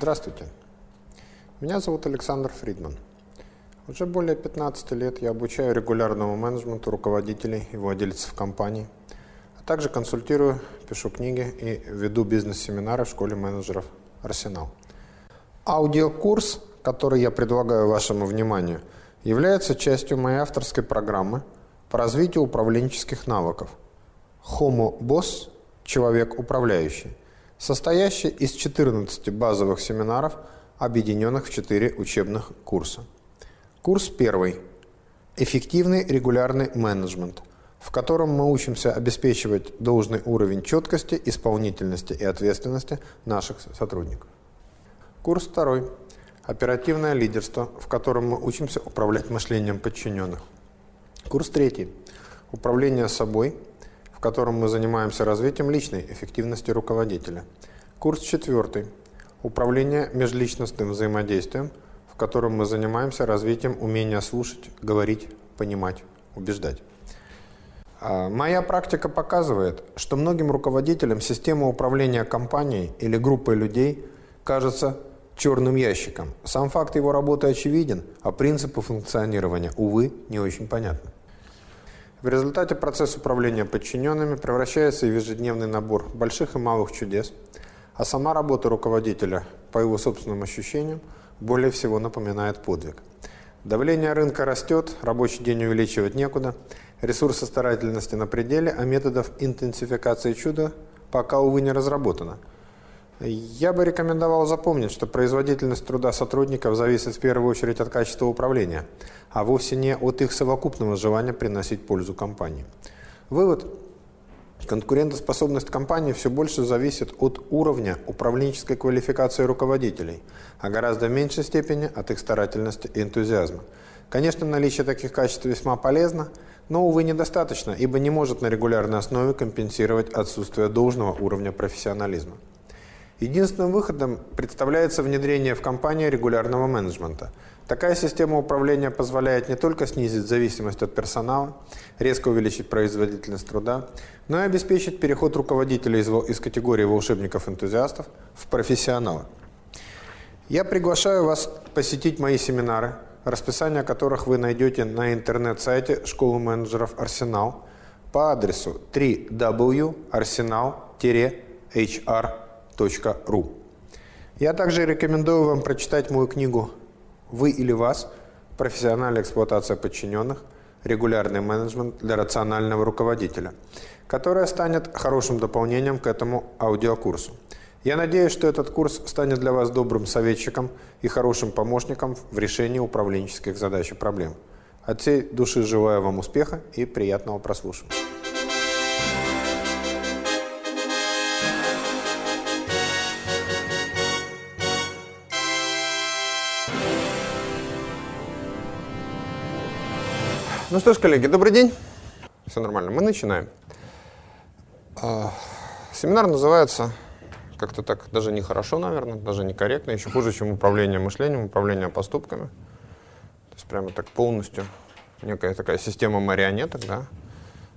Здравствуйте. Меня зовут Александр Фридман. Уже более 15 лет я обучаю регулярному менеджменту руководителей и владельцев компаний, также консультирую, пишу книги и веду бизнес-семинары в школе менеджеров «Арсенал». Аудиокурс, который я предлагаю вашему вниманию, является частью моей авторской программы по развитию управленческих навыков «Homo Boss – Человек управляющий», состоящий из 14 базовых семинаров, объединенных в 4 учебных курса. Курс первый. Эффективный регулярный менеджмент, в котором мы учимся обеспечивать должный уровень четкости, исполнительности и ответственности наших сотрудников. Курс второй. Оперативное лидерство, в котором мы учимся управлять мышлением подчиненных. Курс третий. Управление собой – в котором мы занимаемся развитием личной эффективности руководителя. Курс четвертый. Управление межличностным взаимодействием, в котором мы занимаемся развитием умения слушать, говорить, понимать, убеждать. А, моя практика показывает, что многим руководителям система управления компанией или группой людей кажется черным ящиком. Сам факт его работы очевиден, а принципы функционирования, увы, не очень понятны. В результате процесс управления подчиненными превращается в ежедневный набор больших и малых чудес, а сама работа руководителя, по его собственным ощущениям, более всего напоминает подвиг. Давление рынка растет, рабочий день увеличивать некуда, ресурсы старательности на пределе, а методов интенсификации чуда пока, увы, не разработано – я бы рекомендовал запомнить, что производительность труда сотрудников зависит в первую очередь от качества управления, а вовсе не от их совокупного желания приносить пользу компании. Вывод. Конкурентоспособность компании все больше зависит от уровня управленческой квалификации руководителей, а гораздо в меньшей степени от их старательности и энтузиазма. Конечно, наличие таких качеств весьма полезно, но, увы, недостаточно, ибо не может на регулярной основе компенсировать отсутствие должного уровня профессионализма. Единственным выходом представляется внедрение в компании регулярного менеджмента. Такая система управления позволяет не только снизить зависимость от персонала, резко увеличить производительность труда, но и обеспечить переход руководителей из, из категории волшебников-энтузиастов в профессионала. Я приглашаю вас посетить мои семинары, расписание которых вы найдете на интернет-сайте школы менеджеров «Арсенал» по адресу www.arsenal-hr.com ру. Я также рекомендую вам прочитать мою книгу «Вы или вас. Профессиональная эксплуатация подчиненных. Регулярный менеджмент для рационального руководителя», которая станет хорошим дополнением к этому аудиокурсу. Я надеюсь, что этот курс станет для вас добрым советчиком и хорошим помощником в решении управленческих задач и проблем. От всей души желаю вам успеха и приятного прослушивания. Ну что ж, коллеги, добрый день. Все нормально, мы начинаем. А, семинар называется как-то так, даже нехорошо, наверное, даже некорректно, еще хуже, чем управление мышлением, управление поступками. То есть прямо так полностью некая такая система марионеток, да,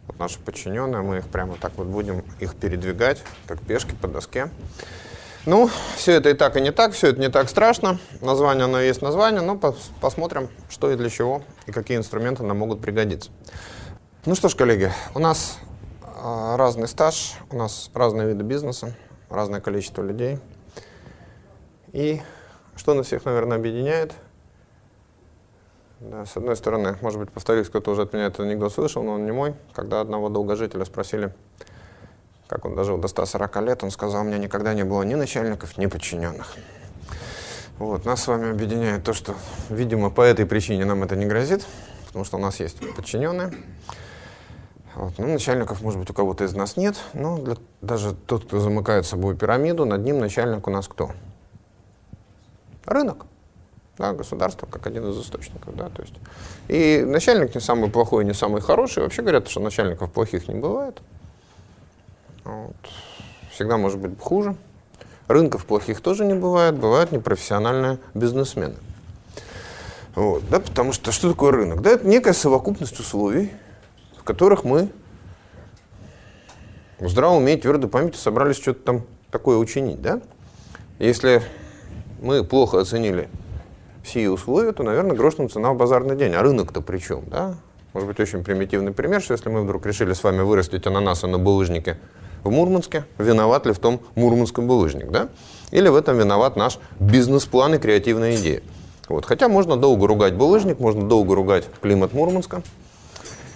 вот наши подчиненные, мы их прямо так вот будем их передвигать, как пешки по доске. Ну, все это и так, и не так, все это не так страшно. Название, оно есть название, но пос посмотрим, что и для чего, и какие инструменты нам могут пригодиться. Ну что ж, коллеги, у нас э, разный стаж, у нас разные виды бизнеса, разное количество людей. И что нас всех, наверное, объединяет? Да, с одной стороны, может быть, повторюсь, кто-то уже от меня этот анекдот слышал, но он не мой. Когда одного долгожителя спросили, как он дожил до 140 лет, он сказал, у меня никогда не было ни начальников, ни подчиненных. Вот, нас с вами объединяет то, что, видимо, по этой причине нам это не грозит, потому что у нас есть подчиненные. Вот, ну, начальников, может быть, у кого-то из нас нет, но для, даже тот, кто замыкает собой пирамиду, над ним начальник у нас кто? Рынок. Да, государство как один из источников. Да, то есть. И начальник не самый плохой, не самый хороший. Вообще говорят, что начальников плохих не бывает. Вот. Всегда может быть хуже. Рынков плохих тоже не бывает, бывают непрофессиональные бизнесмены. Вот, да, потому что что такое рынок? Да, это некая совокупность условий, в которых мы в здравом уме и твердой памяти собрались что-то там такое учинить. Да? Если мы плохо оценили все условия, то, наверное, грош нам цена в базарный день. А рынок-то при чем? Да? Может быть, очень примитивный пример, что если мы вдруг решили с вами вырастить ананасы на булыжнике в Мурманске, виноват ли в том мурманский булыжник, да? Или в этом виноват наш бизнес-план и креативная идея. Вот. Хотя можно долго ругать булыжник, можно долго ругать климат Мурманска,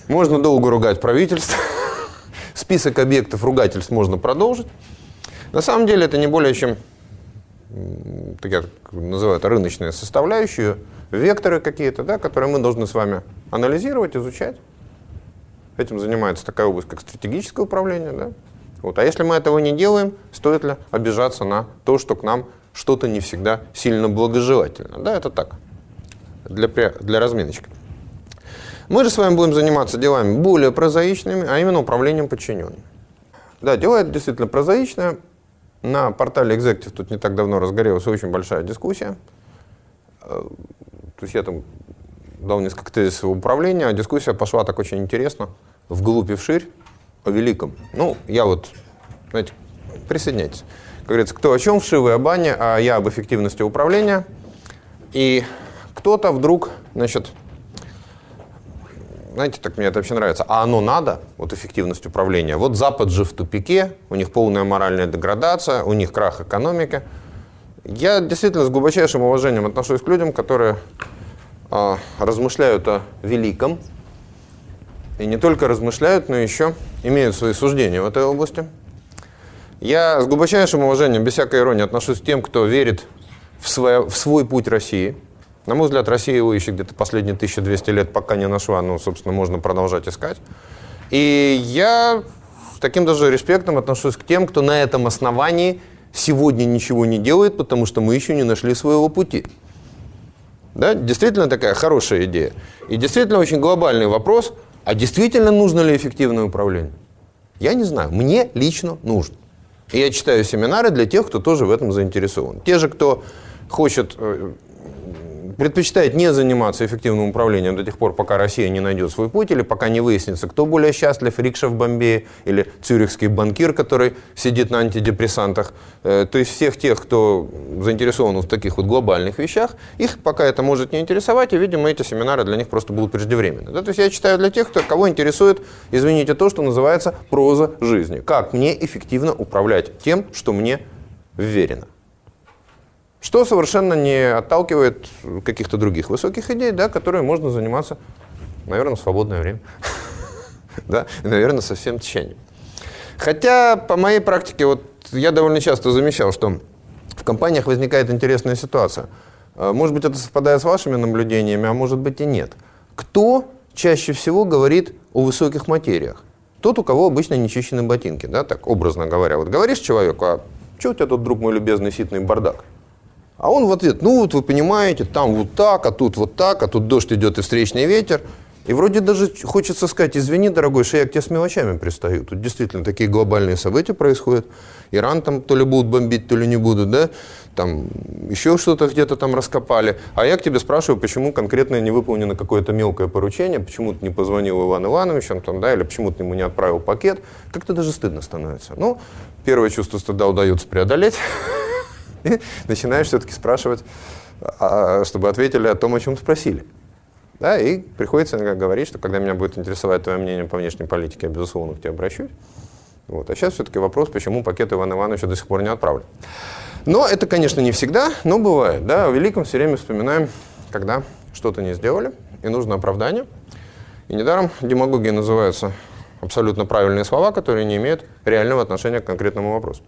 можно долго ругать правительство, список объектов ругательств можно продолжить. На самом деле это не более чем, так я называю это рыночная составляющая, векторы какие-то, да, которые мы должны с вами анализировать, изучать. Этим занимается такая область, как стратегическое управление. Да? Вот. А если мы этого не делаем, стоит ли обижаться на то, что к нам что-то не всегда сильно благожелательно? Да, это так, для, для разминочки. Мы же с вами будем заниматься делами более прозаичными, а именно управлением подчиненными. Да, дело это действительно прозаичное. На портале Executive тут не так давно разгорелась очень большая дискуссия. Э, то есть я там дал несколько тезисов управления, а дискуссия пошла так очень интересно, вглубь и вширь, о великом. Ну, я вот, знаете, присоединяйтесь. Как говорится, кто о чем, вшивы о бане, а я об эффективности управления. И кто-то вдруг, значит, знаете, так мне это вообще нравится, а оно надо, вот эффективность управления. Вот Запад же в тупике, у них полная моральная деградация, у них крах экономики. Я действительно с глубочайшим уважением отношусь к людям, которые э, размышляют о великом, и не только размышляют, но еще имеют свои суждения в этой области. Я с глубочайшим уважением, без всякой иронии, отношусь к тем, кто верит в, свое, в свой путь России. На мой взгляд, Россия его еще где-то последние 1200 лет пока не нашла, но, собственно, можно продолжать искать. И я с таким даже респектом отношусь к тем, кто на этом основании сегодня ничего не делает, потому что мы еще не нашли своего пути. Да? Действительно такая хорошая идея. И действительно очень глобальный вопрос, а действительно нужно ли эффективное управление? Я не знаю. Мне лично нужно. И я читаю семинары для тех, кто тоже в этом заинтересован. Те же, кто хочет э, предпочитает не заниматься эффективным управлением до тех пор, пока Россия не найдет свой путь, или пока не выяснится, кто более счастлив, рикша в Бомбее или цюрихский банкир, который сидит на антидепрессантах. Э, то есть всех тех, кто заинтересован в таких вот глобальных вещах, их пока это может не интересовать, и, видимо, эти семинары для них просто будут преждевременны. Да? То есть я читаю для тех, кто, кого интересует, извините, то, что называется проза жизни. Как мне эффективно управлять тем, что мне вверено. Что совершенно не отталкивает каких-то других высоких идей, да, которые можно заниматься, наверное, в свободное время. да, наверное, со всем тщанием. Хотя, по моей практике, вот я довольно часто замечал, что в компаниях возникает интересная ситуация. А, может быть, это совпадает с вашими наблюдениями, а может быть и нет. Кто чаще всего говорит о высоких материях? Тот, у кого обычно нечищены ботинки, да, так образно говоря. Вот говоришь человеку, а что у тебя тут, друг мой любезный, ситный бардак? А он в ответ, ну вот вы понимаете, там вот так, а тут вот так, а тут дождь идет и встречный ветер. И вроде даже хочется сказать, извини, дорогой, что я к тебе с мелочами пристаю. Тут действительно такие глобальные события происходят. Иран там то ли будут бомбить, то ли не будут, да? Там еще что-то где-то там раскопали. А я к тебе спрашиваю, почему конкретно не выполнено какое-то мелкое поручение, почему ты не позвонил Иван Ивановичу, там, да, или почему ты ему не отправил пакет. Как-то даже стыдно становится. Ну, первое чувство стыда удается преодолеть. Начинаешь все-таки спрашивать, а, чтобы ответили о том, о чем спросили. Да, и приходится говорить, что когда меня будет интересовать твое мнение по внешней политике, я, безусловно, к тебе обращусь. Вот. А сейчас все-таки вопрос, почему пакет Ивана Ивановича до сих пор не отправлен. Но это, конечно, не всегда, но бывает. Да? О великом все время вспоминаем, когда что-то не сделали, и нужно оправдание. И недаром демагогия называются абсолютно правильные слова, которые не имеют реального отношения к конкретному вопросу.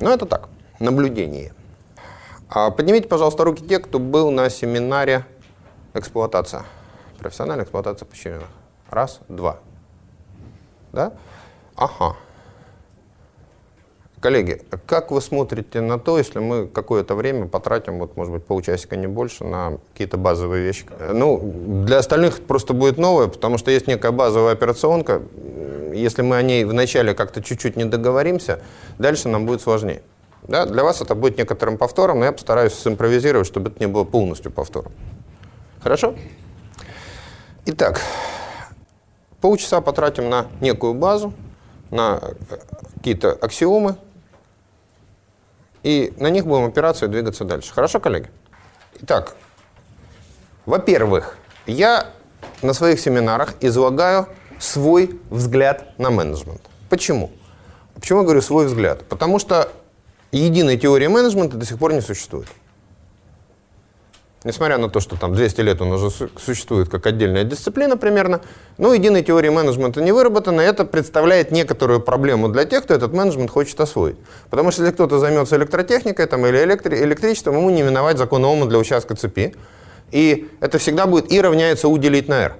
Но это так наблюдение. А поднимите, пожалуйста, руки те, кто был на семинаре эксплуатация. Профессиональная эксплуатация подчиненных. Раз, два. Да? Ага. Коллеги, как вы смотрите на то, если мы какое-то время потратим, вот, может быть, полчасика, не больше, на какие-то базовые вещи? Ну, для остальных просто будет новое, потому что есть некая базовая операционка, если мы о ней вначале как-то чуть-чуть не договоримся, дальше нам будет сложнее. Да? Для вас это будет некоторым повтором, но я постараюсь симпровизировать, чтобы это не было полностью повтором. Хорошо? Итак, полчаса потратим на некую базу, на какие-то аксиомы, и на них будем опираться и двигаться дальше. Хорошо, коллеги? Итак, во-первых, я на своих семинарах излагаю свой взгляд на менеджмент. Почему? Почему я говорю свой взгляд? Потому что единой теории менеджмента до сих пор не существует. Несмотря на то, что там 200 лет он уже существует как отдельная дисциплина примерно, но единой теории менеджмента не выработано, и это представляет некоторую проблему для тех, кто этот менеджмент хочет освоить. Потому что если кто-то займется электротехникой там, или электри электричеством, ему не миновать закона Ома для участка цепи. И это всегда будет И равняется У делить на R.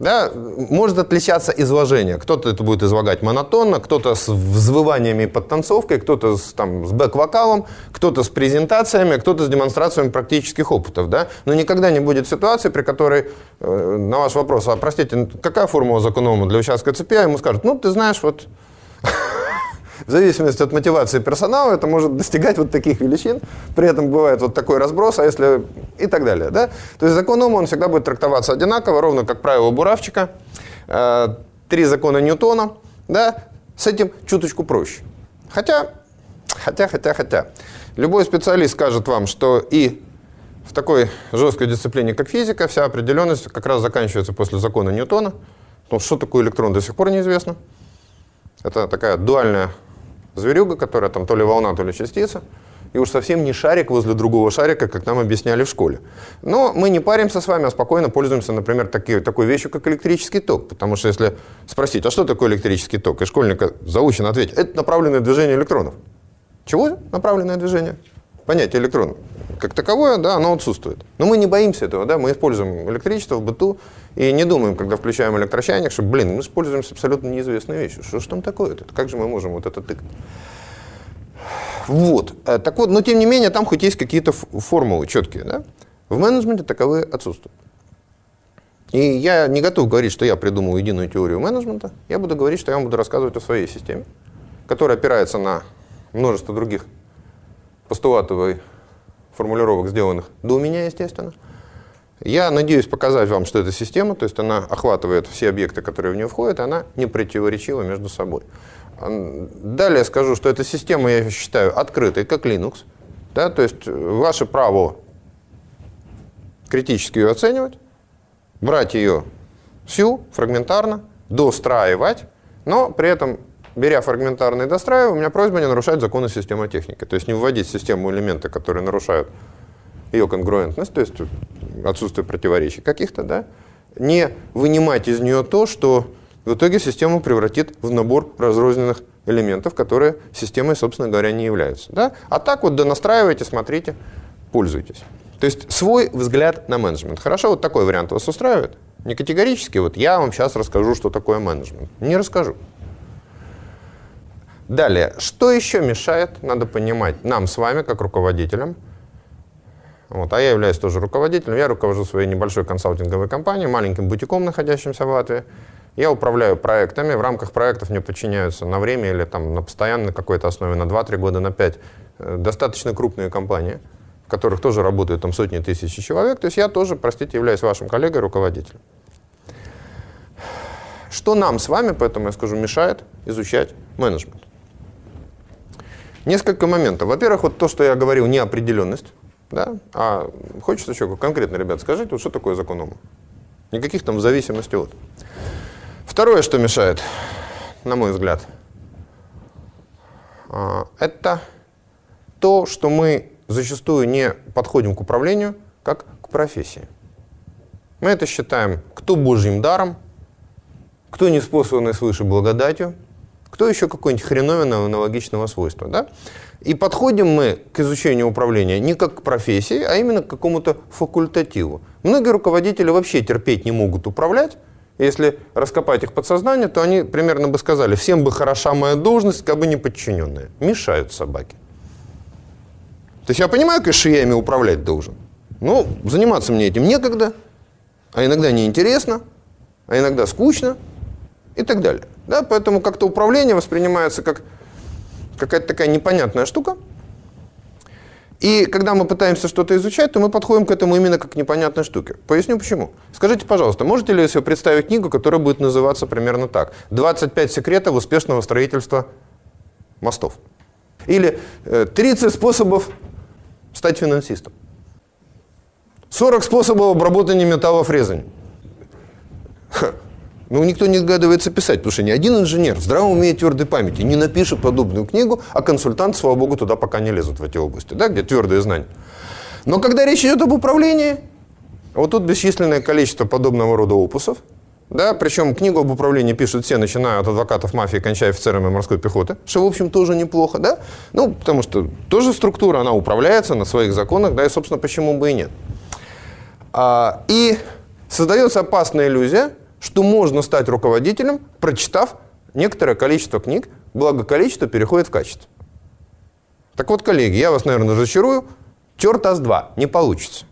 Да, может отличаться изложение. Кто-то это будет излагать монотонно, кто-то с взвываниями и подтанцовкой, кто-то с, там, с бэк-вокалом, кто-то с презентациями, кто-то с демонстрациями практических опытов. Да? Но никогда не будет ситуации, при которой э, на ваш вопрос, а простите, какая формула законома для участка цепи, а ему скажут, ну, ты знаешь, вот в зависимости от мотивации персонала это может достигать вот таких величин. При этом бывает вот такой разброс, а если и так далее. Да? То есть закон Ома, он всегда будет трактоваться одинаково, ровно как правило Буравчика. Э, три закона Ньютона. Да? С этим чуточку проще. Хотя, хотя, хотя, хотя. Любой специалист скажет вам, что и в такой жесткой дисциплине, как физика, вся определенность как раз заканчивается после закона Ньютона. Что, что такое электрон, до сих пор неизвестно. Это такая дуальная зверюга, которая там то ли волна, то ли частица. И уж совсем не шарик возле другого шарика, как нам объясняли в школе. Но мы не паримся с вами, а спокойно пользуемся, например, таки, такой вещью, как электрический ток. Потому что если спросить, а что такое электрический ток, и школьник заучен ответить, это направленное движение электронов. Чего направленное движение? Понятие электрон как таковое, да, оно отсутствует. Но мы не боимся этого, да, мы используем электричество в быту и не думаем, когда включаем электрочайник, что, блин, мы используем абсолютно неизвестные вещи. Что ж там такое-то? Как же мы можем вот это тыкать? Вот. Э, так вот, но тем не менее, там хоть есть какие-то формулы четкие, да? В менеджменте таковые отсутствуют. И я не готов говорить, что я придумал единую теорию менеджмента. Я буду говорить, что я вам буду рассказывать о своей системе, которая опирается на множество других постулатов и формулировок, сделанных до меня, естественно. Я надеюсь показать вам, что эта система, то есть она охватывает все объекты, которые в нее входят, и она не противоречива между собой. Далее скажу, что эта система, я считаю, открытой, как Linux. Да, то есть ваше право критически ее оценивать, брать ее всю, фрагментарно, достраивать, но при этом, беря фрагментарно и достраивая, у меня просьба не нарушать законы системы техники. То есть не вводить в систему элементы, которые нарушают ее конгруентность, то есть отсутствие противоречий каких-то, да, не вынимать из нее то, что в итоге систему превратит в набор разрозненных элементов, которые системой, собственно говоря, не являются. Да? А так вот донастраивайте, смотрите, пользуйтесь. То есть свой взгляд на менеджмент. Хорошо, вот такой вариант вас устраивает? Не категорически, вот я вам сейчас расскажу, что такое менеджмент. Не расскажу. Далее, что еще мешает, надо понимать, нам с вами, как руководителям, вот, а я являюсь тоже руководителем, я руковожу своей небольшой консалтинговой компанией, маленьким бутиком, находящимся в Латвии. Я управляю проектами, в рамках проектов мне подчиняются на время или там, на постоянной какой-то основе, на 2-3 года, на 5, э, достаточно крупные компании, в которых тоже работают там, сотни тысяч человек. То есть я тоже, простите, являюсь вашим коллегой, руководителем. Что нам с вами, поэтому я скажу, мешает изучать менеджмент? Несколько моментов. Во-первых, вот то, что я говорил, неопределенность. Да? А хочется еще конкретно, ребят, скажите, вот что такое закон ума? Никаких там зависимостей от. Второе, что мешает, на мой взгляд, а, это то, что мы зачастую не подходим к управлению как к профессии. Мы это считаем кто божьим даром, кто неспособный свыше благодатью, кто еще какой-нибудь хреновина аналогичного свойства. Да? И подходим мы к изучению управления не как к профессии, а именно к какому-то факультативу. Многие руководители вообще терпеть не могут управлять, если раскопать их подсознание, то они примерно бы сказали, всем бы хороша моя должность, как бы не подчиненные. Мешают собаки. То есть я понимаю, конечно, я ими управлять должен. Но заниматься мне этим некогда, а иногда неинтересно, а иногда скучно и так далее. Да, поэтому как-то управление воспринимается как какая-то такая непонятная штука. И когда мы пытаемся что-то изучать, то мы подходим к этому именно как к непонятной штуке. Поясню почему. Скажите, пожалуйста, можете ли вы себе представить книгу, которая будет называться примерно так? «25 секретов успешного строительства мостов». Или «30 э, способов стать финансистом». 40 способов обработания металлофрезами. Ну, никто не догадывается писать, потому что ни один инженер в здравом уме и твердой памяти не напишет подобную книгу, а консультант, слава богу, туда пока не лезут в эти области, да, где твердые знания. Но когда речь идет об управлении, вот тут бесчисленное количество подобного рода опусов, да, причем книгу об управлении пишут все, начиная от адвокатов мафии, кончая офицерами морской пехоты, что, в общем, тоже неплохо, да? Ну, потому что тоже структура, она управляется на своих законах, да, и, собственно, почему бы и нет. А, и создается опасная иллюзия, что можно стать руководителем, прочитав некоторое количество книг, благо количество переходит в качество. Так вот, коллеги, я вас, наверное, разочарую, черт с два, не получится.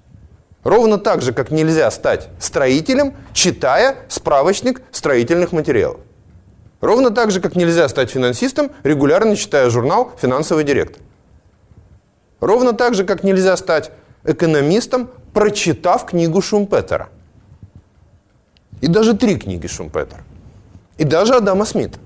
Ровно так же, как нельзя стать строителем, читая справочник строительных материалов. Ровно так же, как нельзя стать финансистом, регулярно читая журнал «Финансовый директор». Ровно так же, как нельзя стать экономистом, прочитав книгу Шумпетера. И даже три книги Шумпетера. И даже Адама Смита.